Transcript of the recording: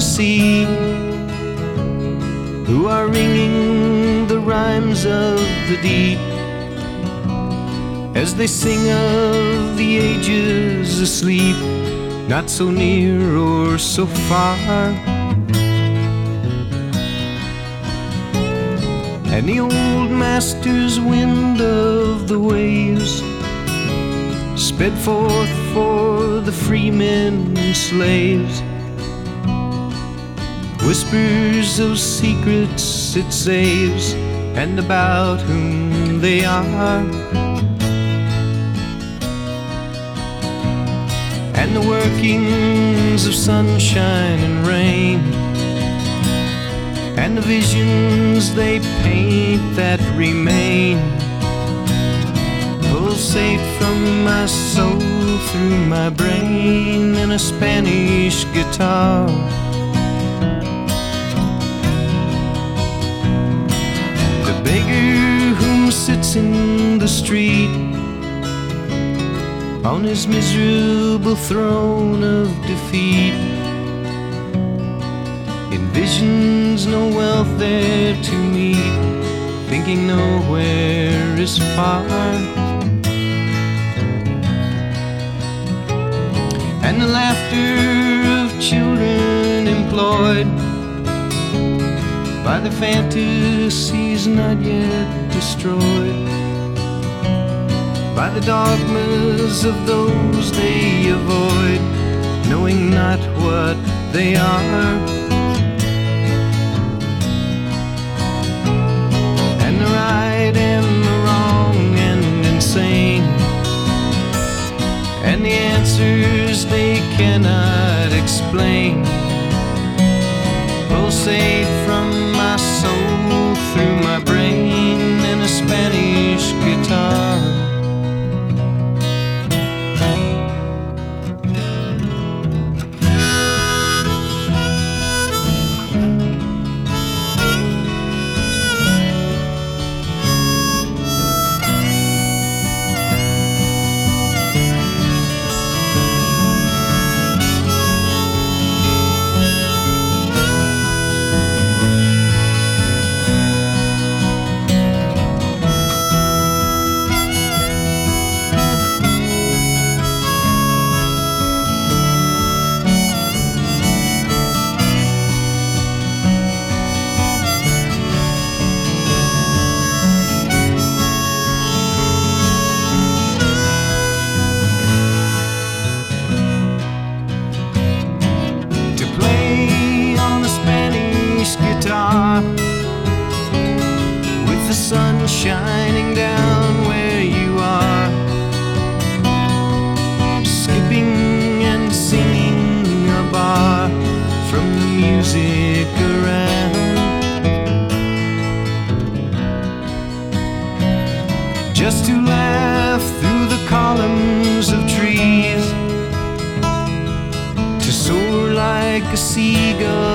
the sea, who are ringing the rhymes of the deep as they sing of the ages asleep, not so near or so far. And the old master's wind of the waves sped forth for the free men and slaves. Whispers of secrets it saves, and about whom they are. And the workings of sunshine and rain, and the visions they paint that remain pulsate from my soul through my brain in a Spanish guitar. Sits in the street on his miserable throne of defeat envisions no wealth there to meet, thinking nowhere is far. and the laughter of children employed by the fantasies not yet destroyed, by the dogmas of those they avoid, knowing not what they are. And the right and the wrong and insane. And the answers they cannot explain like a seagull